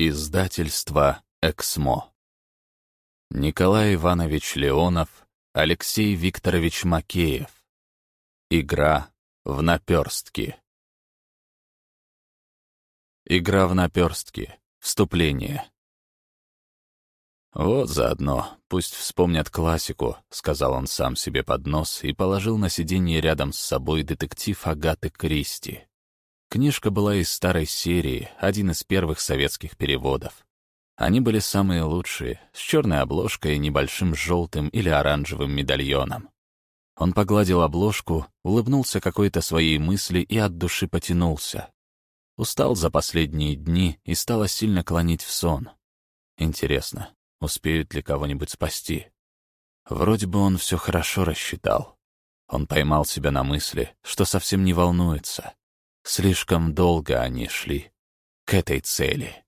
Издательство «Эксмо». Николай Иванович Леонов, Алексей Викторович Макеев. Игра в наперстки. Игра в наперстки. Вступление. «Вот заодно, пусть вспомнят классику», — сказал он сам себе под нос и положил на сиденье рядом с собой детектив Агаты Кристи. Книжка была из старой серии, один из первых советских переводов. Они были самые лучшие, с черной обложкой и небольшим желтым или оранжевым медальоном. Он погладил обложку, улыбнулся какой-то своей мысли и от души потянулся. Устал за последние дни и стало сильно клонить в сон. Интересно, успеют ли кого-нибудь спасти? Вроде бы он все хорошо рассчитал. Он поймал себя на мысли, что совсем не волнуется. Слишком долго они шли к этой цели.